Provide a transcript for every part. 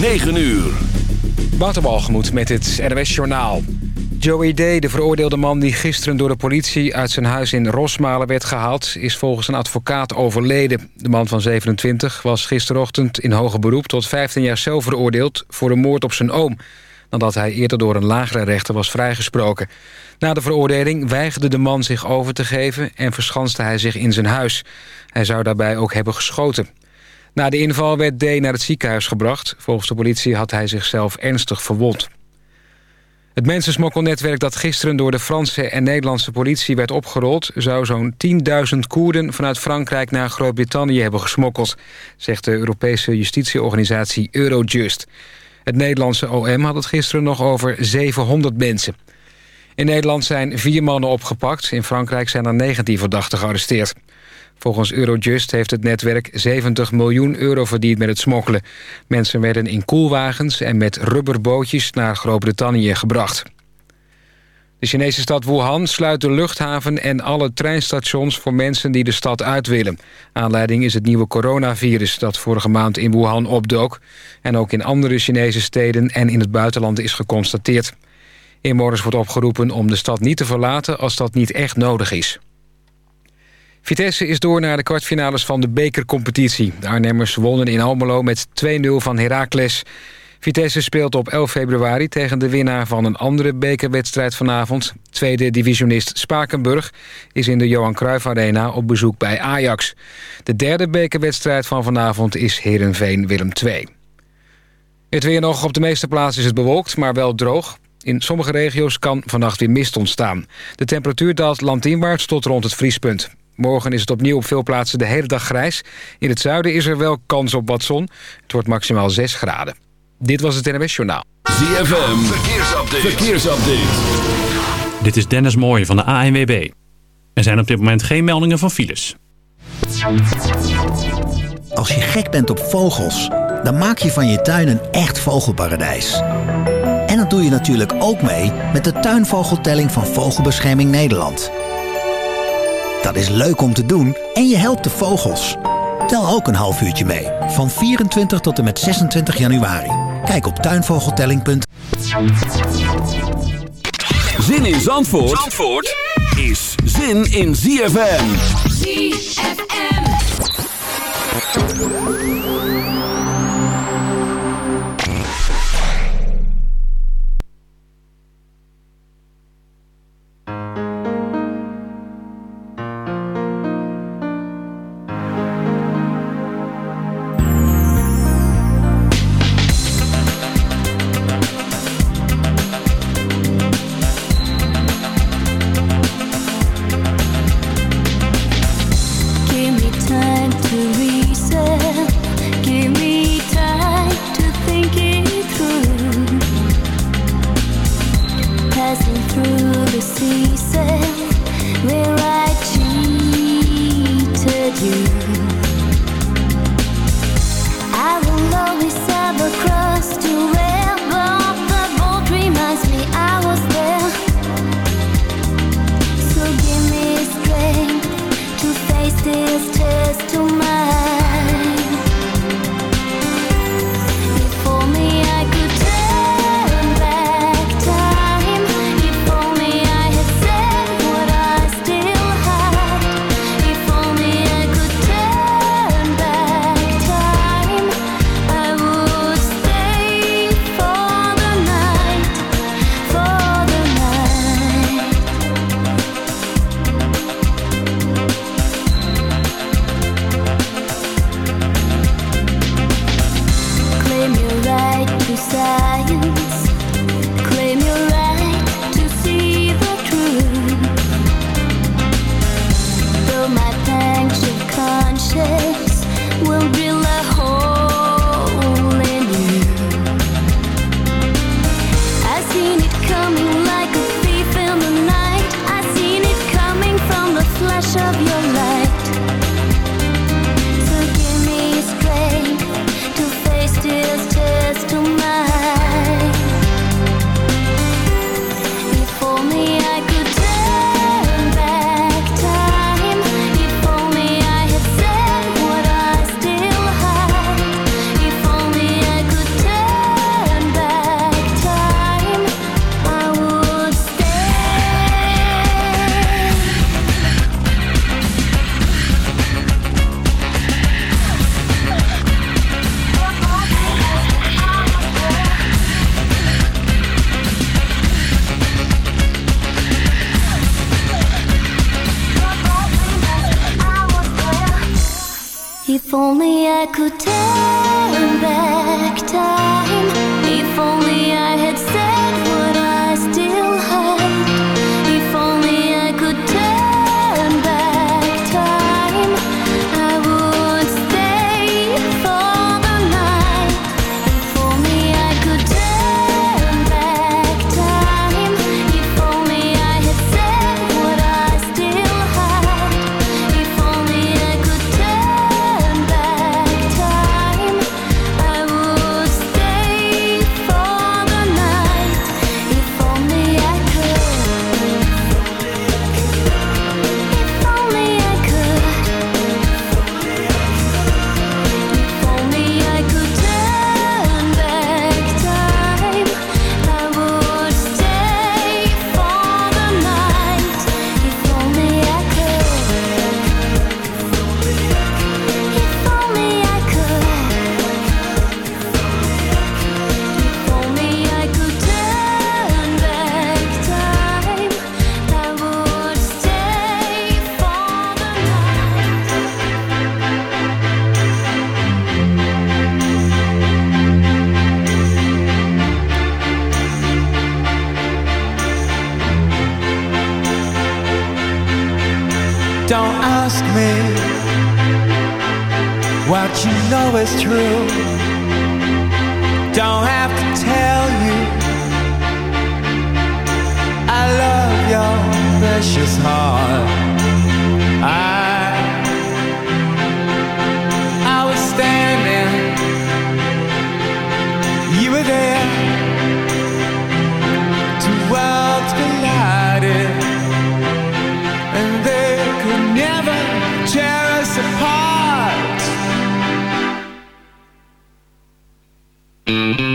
9 uur. Waterbalgemoed met het NWS Journaal. Joey D., de veroordeelde man die gisteren door de politie... uit zijn huis in Rosmalen werd gehaald... is volgens een advocaat overleden. De man van 27 was gisterochtend in hoger beroep... tot 15 jaar cel veroordeeld voor een moord op zijn oom... nadat hij eerder door een lagere rechter was vrijgesproken. Na de veroordeling weigerde de man zich over te geven... en verschanste hij zich in zijn huis. Hij zou daarbij ook hebben geschoten. Na de inval werd D. naar het ziekenhuis gebracht. Volgens de politie had hij zichzelf ernstig verwond. Het mensensmokkelnetwerk dat gisteren door de Franse en Nederlandse politie werd opgerold... zou zo'n 10.000 Koerden vanuit Frankrijk naar Groot-Brittannië hebben gesmokkeld... zegt de Europese justitieorganisatie Eurojust. Het Nederlandse OM had het gisteren nog over 700 mensen. In Nederland zijn vier mannen opgepakt. In Frankrijk zijn er 19 verdachten gearresteerd. Volgens Eurojust heeft het netwerk 70 miljoen euro verdiend met het smokkelen. Mensen werden in koelwagens en met rubberbootjes naar Groot-Brittannië gebracht. De Chinese stad Wuhan sluit de luchthaven en alle treinstations voor mensen die de stad uit willen. Aanleiding is het nieuwe coronavirus dat vorige maand in Wuhan opdook... en ook in andere Chinese steden en in het buitenland is geconstateerd. Inwoners wordt opgeroepen om de stad niet te verlaten als dat niet echt nodig is. Vitesse is door naar de kwartfinales van de bekercompetitie. De Arnhemmers wonnen in Almelo met 2-0 van Heracles. Vitesse speelt op 11 februari tegen de winnaar van een andere bekerwedstrijd vanavond. Tweede divisionist Spakenburg is in de Johan Cruijff Arena op bezoek bij Ajax. De derde bekerwedstrijd van vanavond is Herenveen-Willem II. Het weer nog. Op de meeste plaatsen is het bewolkt, maar wel droog. In sommige regio's kan vannacht weer mist ontstaan. De temperatuur daalt landinwaarts tot rond het vriespunt. Morgen is het opnieuw op veel plaatsen de hele dag grijs. In het zuiden is er wel kans op wat zon. Het wordt maximaal 6 graden. Dit was het NWS Journaal. ZFM, verkeersupdate. verkeersupdate. Dit is Dennis Mooij van de ANWB. Er zijn op dit moment geen meldingen van files. Als je gek bent op vogels, dan maak je van je tuin een echt vogelparadijs. En dat doe je natuurlijk ook mee met de tuinvogeltelling van Vogelbescherming Nederland... Dat is leuk om te doen en je helpt de vogels. Tel ook een half uurtje mee. Van 24 tot en met 26 januari. Kijk op tuinvogeltelling.nl Zin in Zandvoort, Zandvoort is zin in ZFM. ZFM. Turn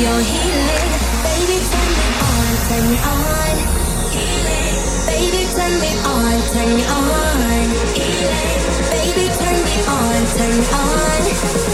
your healing. Baby, turn me on, turn on. Healing. Baby, turn me on, turn on. Healing. Baby, turn me on, turn me on.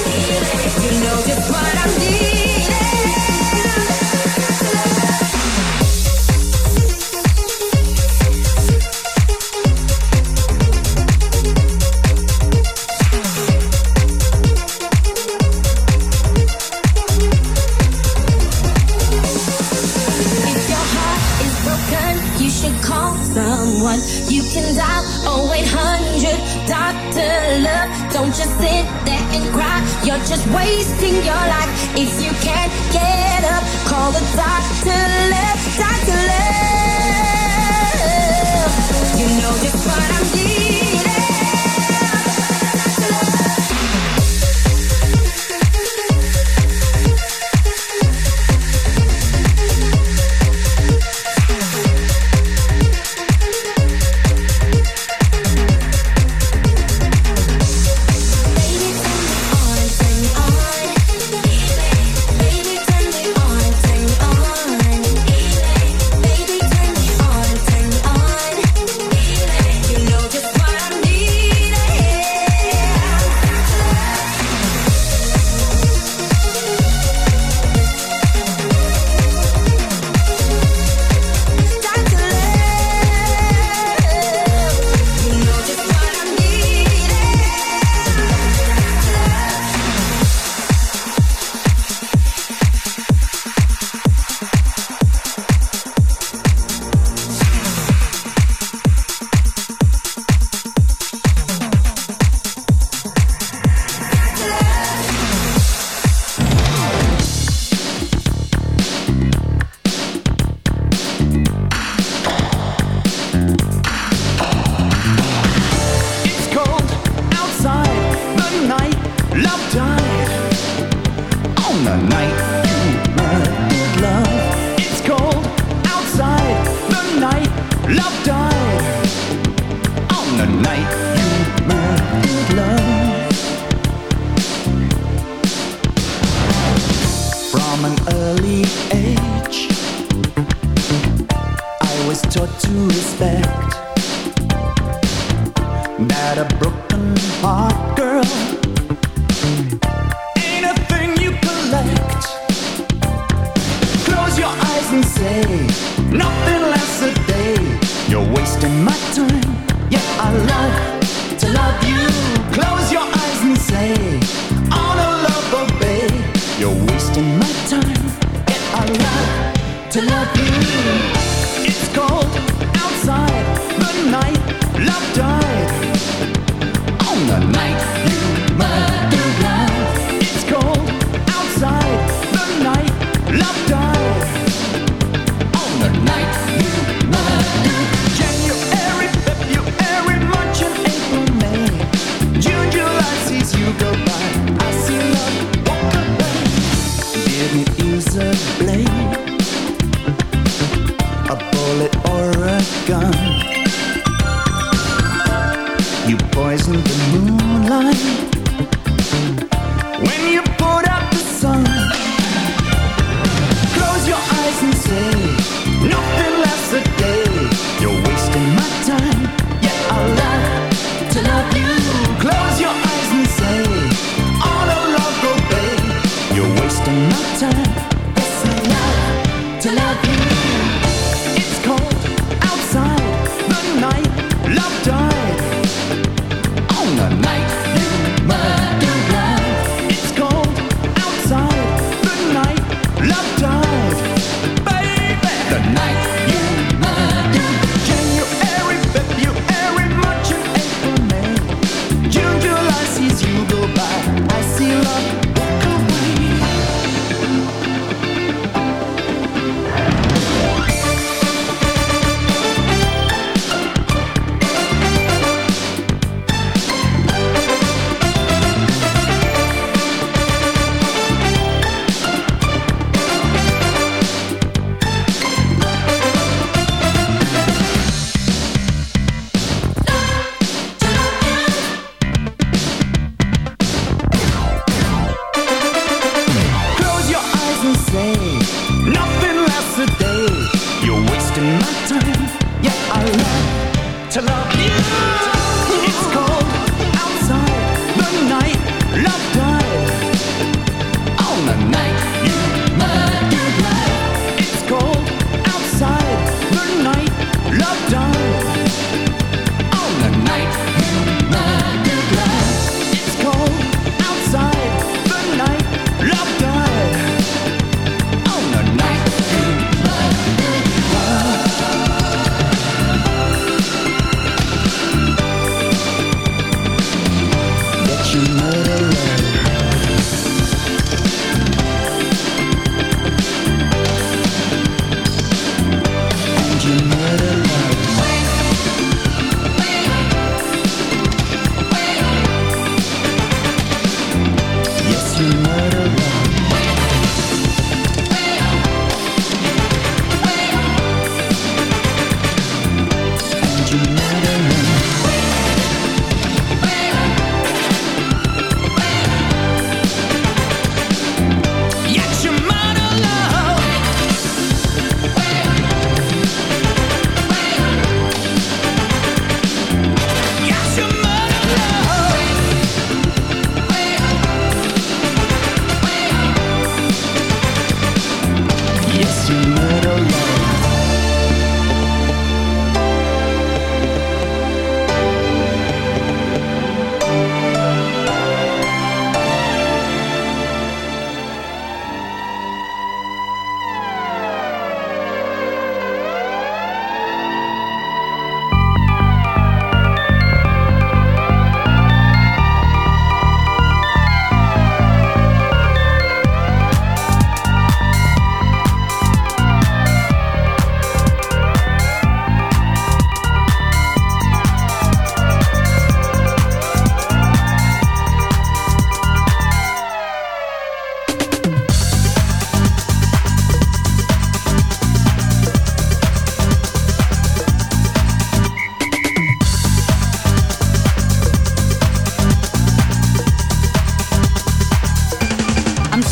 When you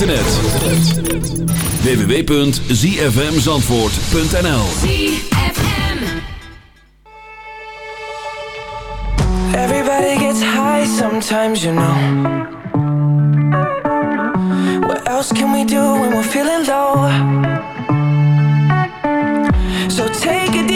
internet. www.zfmzandvoort.nl Everybody gets high sometimes, you know What else can we do when we're feeling low? So take it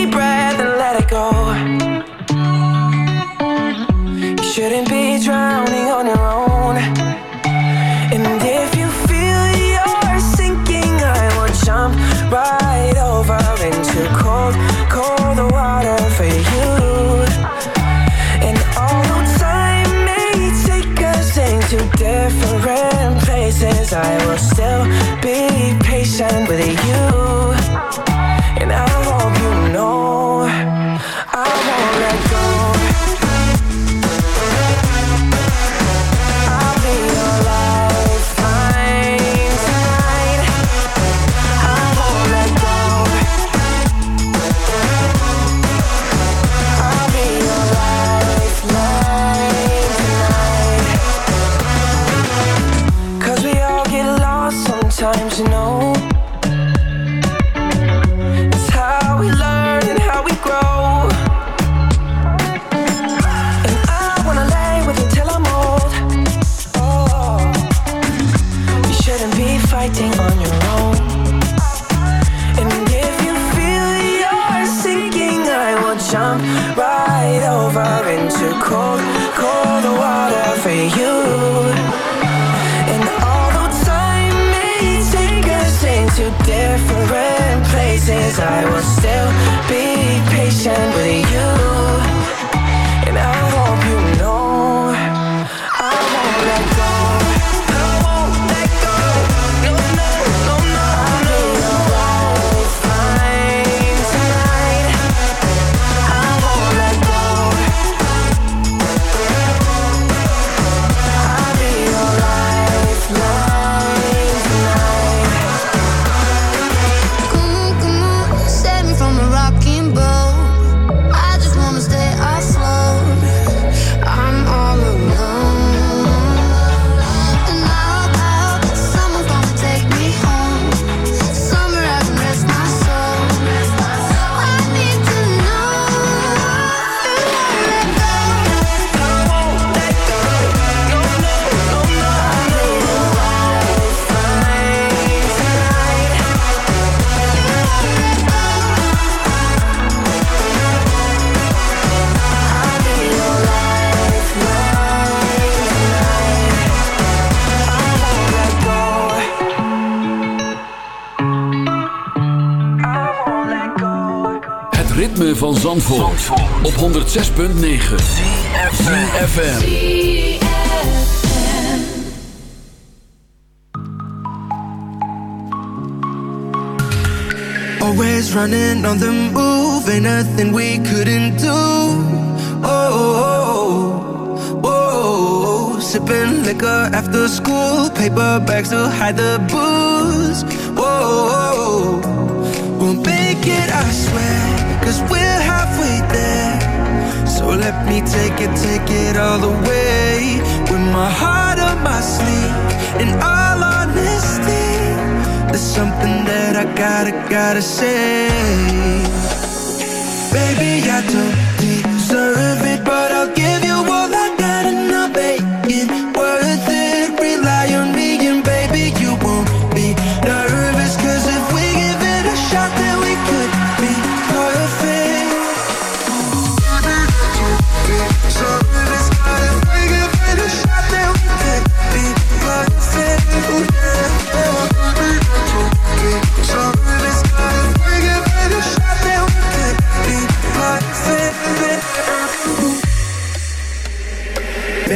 106.9 CFFM Always running on the move, ain't nothing we couldn't do. Oh, oh, oh, oh. sipping liquor after school, paper bags to hide the booze. Whoa, we'll make it, I swear, cause we're me take it, take it all away. With my heart on my sleeve, in all honesty. There's something that I gotta, gotta say. Baby, I don't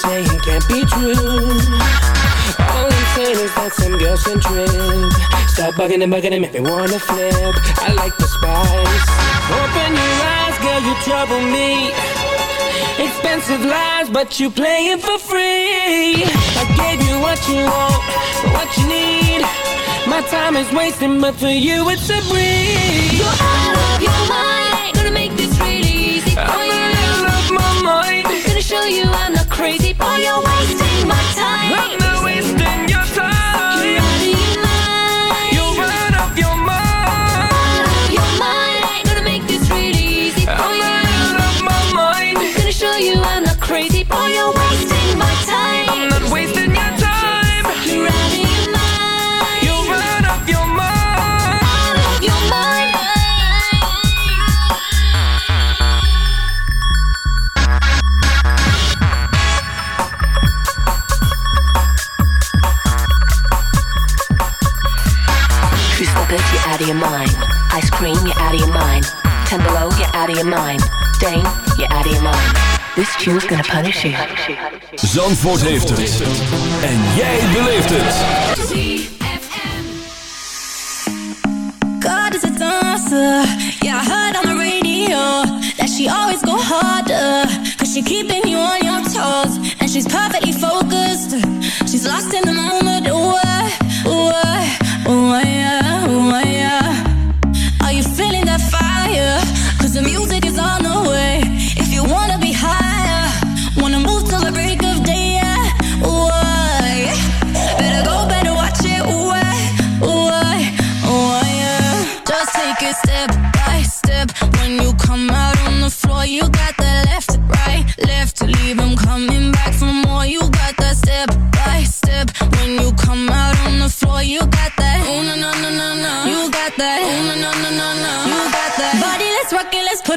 saying can't be true. All I'm saying is that some girls can trip. Stop bugging and bugging and make me wanna flip. I like the spice. Open your eyes, girl, you trouble me. Expensive lies, but you playing for free. I gave you what you want, what you need. My time is wasting, but for you it's a breeze. You're out of your mind. Gonna make this really easy. I'm gonna love my mind. I'm gonna show you I'm Crazy, boy, you're wasting my out of your mind. Dane, you're out of your mind. This tune's gonna punish you. Zandvoort heeft het. En jij beleeft het. God is a dancer. Yeah, I heard on the radio that she always go harder. Cause she keeping you on your toes. And she's perfect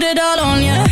it all on you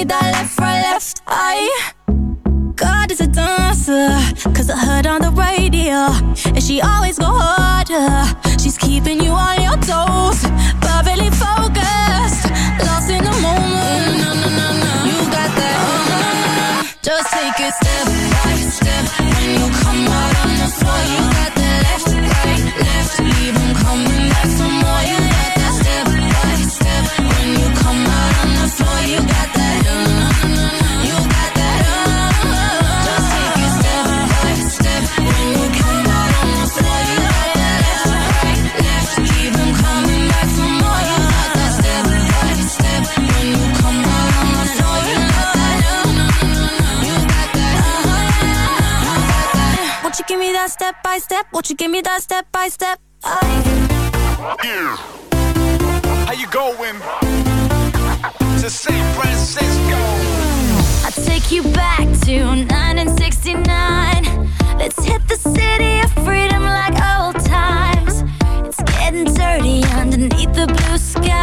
me that left, right, left I. God is a dancer, cause I heard on the radio And she always go harder, she's keeping you on your toes Perfectly focused, lost in the moment. Mm, no, no, no, You got that, oh, Just take a step that step by step? Won't you give me that step by step? I... How you going? to San Francisco. I take you back to 1969. Let's hit the city of freedom like old times. It's getting dirty underneath the blue sky.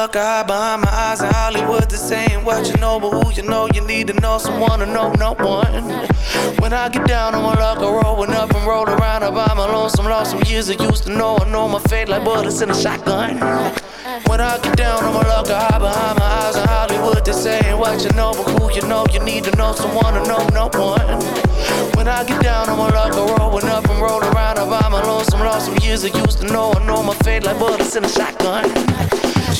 Luck, I behind my eyes in Hollywood. This ain't what you know, but who you know, you need to know someone to know no one. When I get down on my luck, I rollin' up and roll around. I buy my lonesome, lost some years I used to know. I know my fate like bullets in a shotgun. When I get down on my luck, I hide behind my eyes in Hollywood. This ain't what you know, but who you know, you need to know someone to know no one. When I get down on my luck, I rollin' up and roll around. I buy my lonesome, lost some years I used to know. I know my fate like bullets in a shotgun.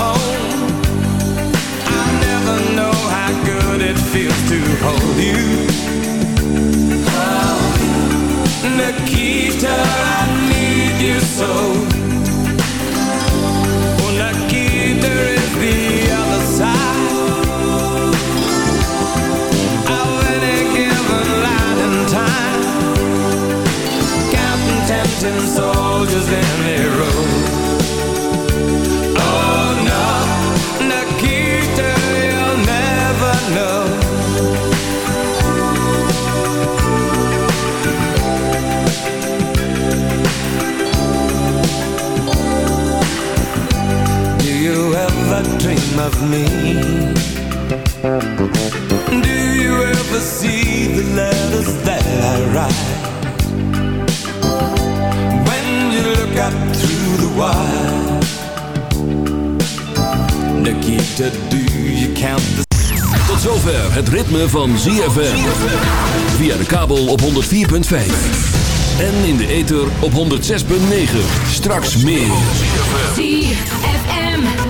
home. I never know how good it feels to hold you. Oh, Nikita, I need you so. Oh, the other side of any given time. Tempting soldiers in a row. Of me? Do you ever see the letters that I write? When you look up through the wire Nikita, do you count the Tot zover het ritme van ZFM. Via de kabel op 104.5. En in de ether op 106.9. Straks meer.